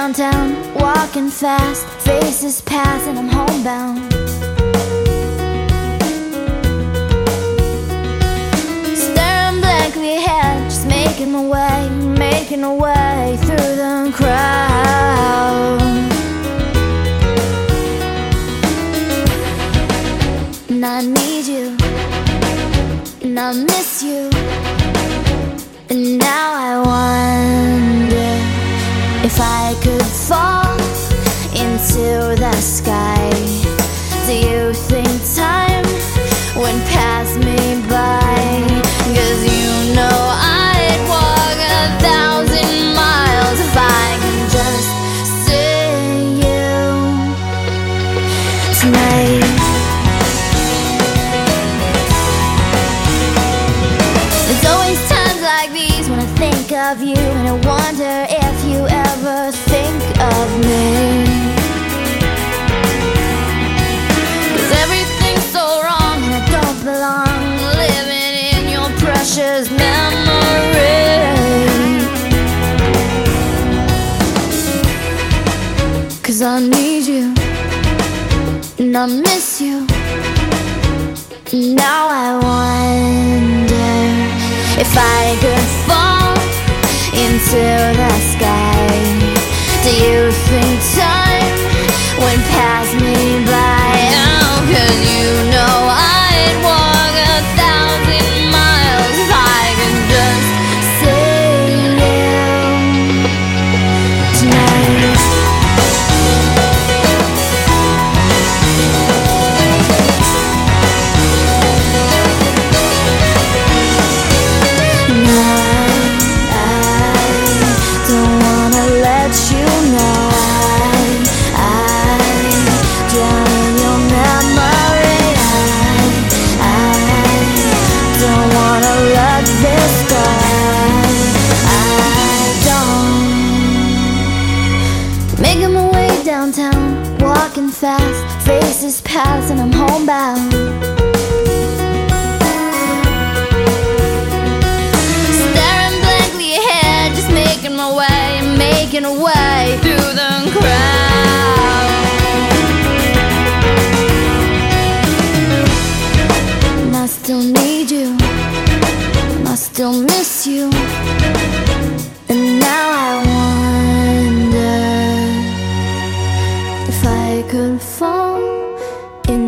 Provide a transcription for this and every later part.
Downtown, walking fast, faces pass, and I'm homebound. Staring blankly ahead, just making my way, making my way through the crowd. And I need you, and I miss you, and now I wonder sky. Do you think time would pass me by? Cause you know I'd walk a thousand miles if I can just see you tonight. There's always times like these when I think of you and I wonder precious memory. Cause I need you and I miss you. Now I wonder if I could fall into the sky. Do you think time would pass me by? Downtown, walking fast, faces pass, and I'm homebound. Staring blankly ahead, just making my way, making a way through the crowd. And I still need you, and I still miss you.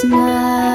tonight.